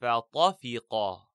فطفقا.